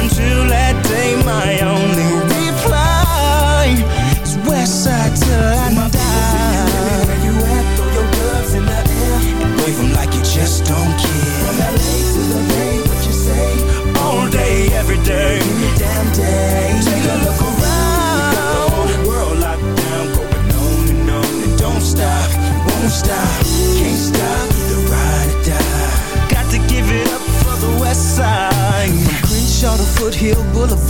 Until that day, my only reply is Westside till I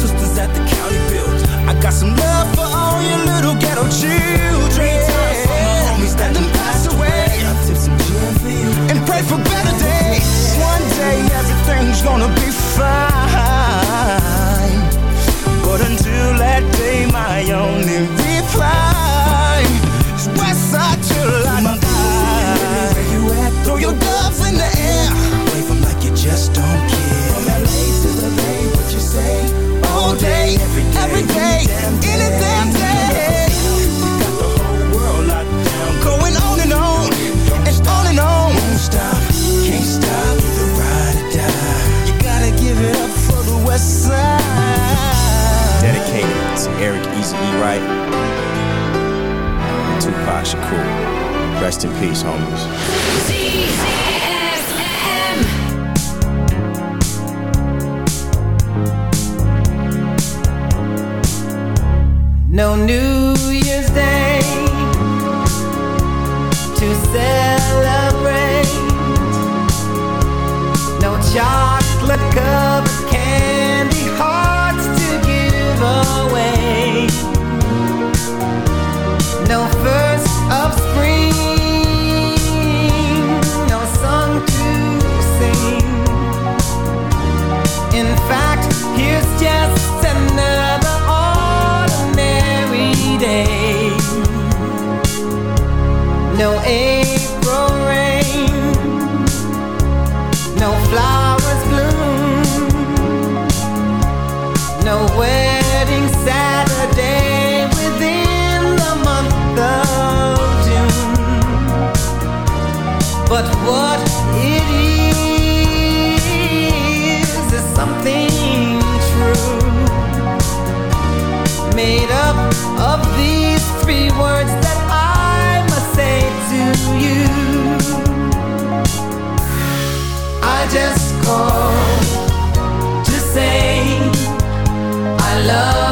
Sisters at the county build. I got some love for all you little ghetto children. For my homies that done passed away. I tip some gin for you and pray for better days. One day everything's gonna be fine. But until that day, my only reply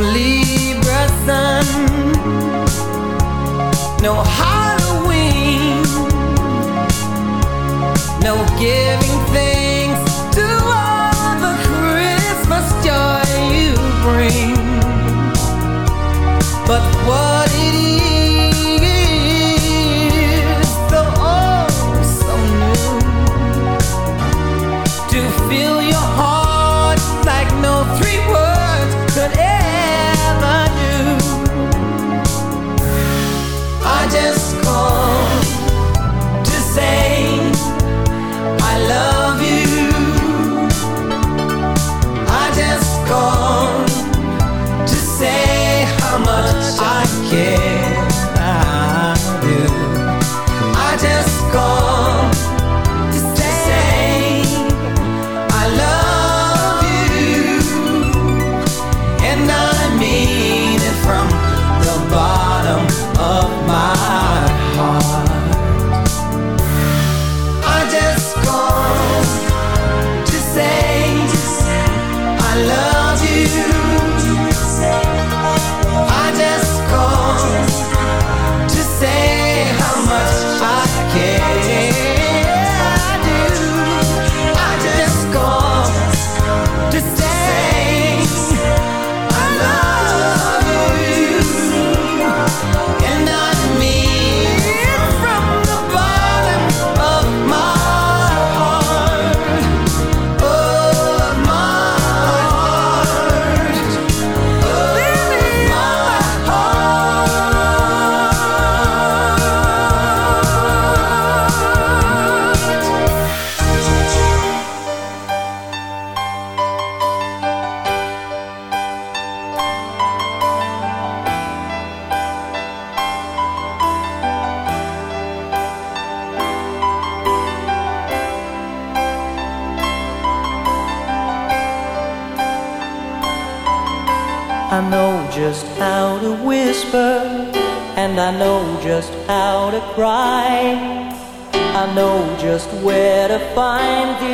Libra sun, no Halloween, no gift.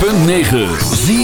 106.9 Zie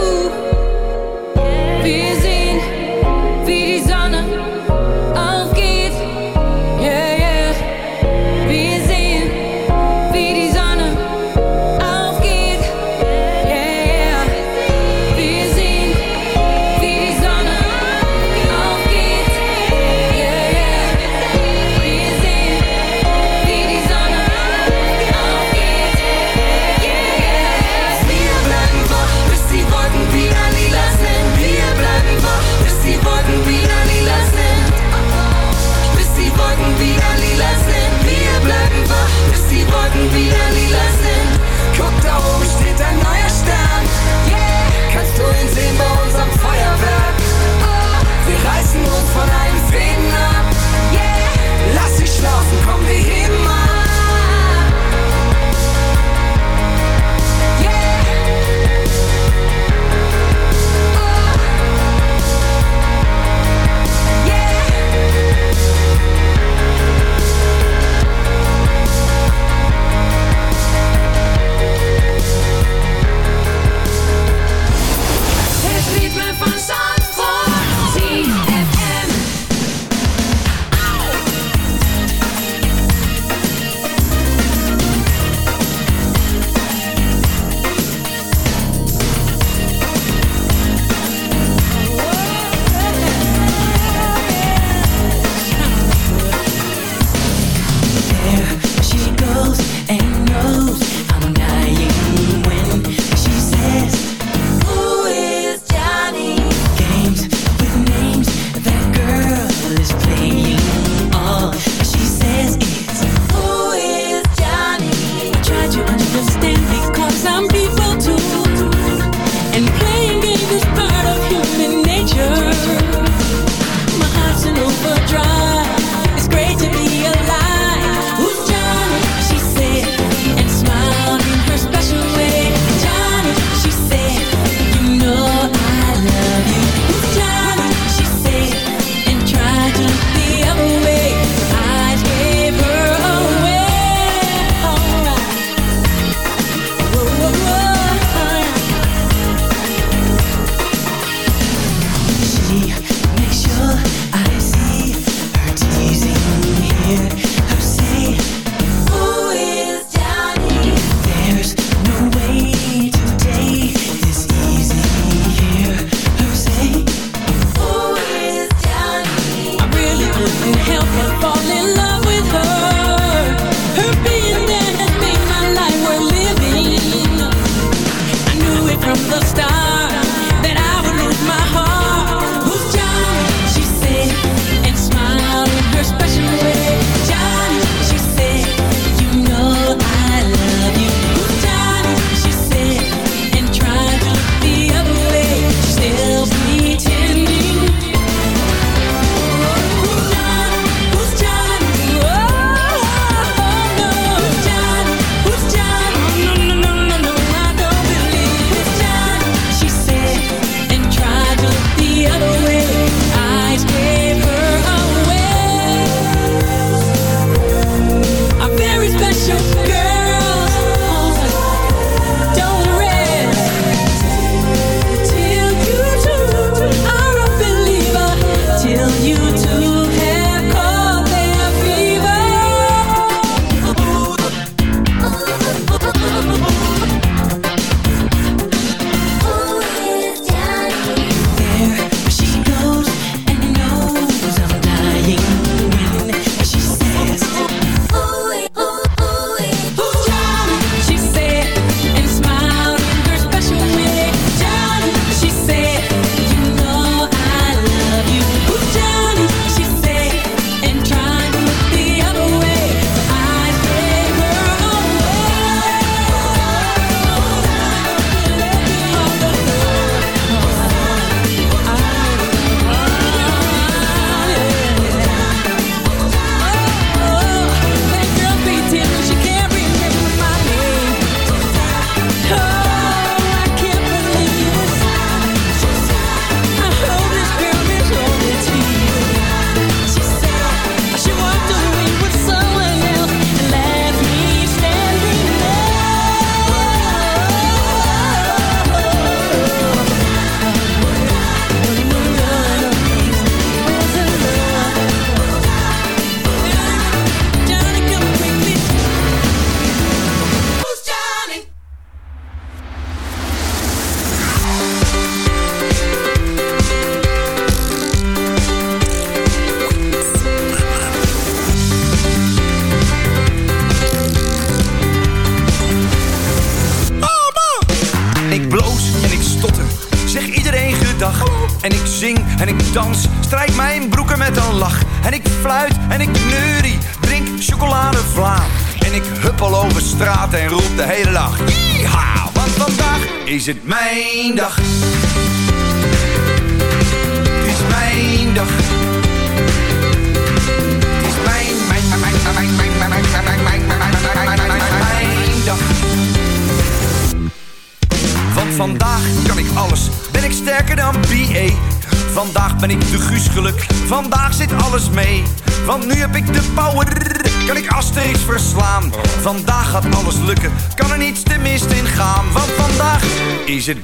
is it me?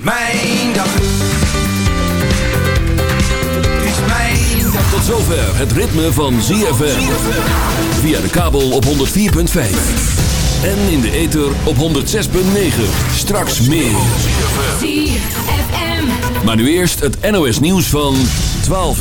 mijn dag. Is mijn dag. Tot zover het ritme van ZFM. Via de kabel op 104.5. En in de ether op 106.9. Straks meer. ZFM. Maar nu eerst het NOS nieuws van 12 uur.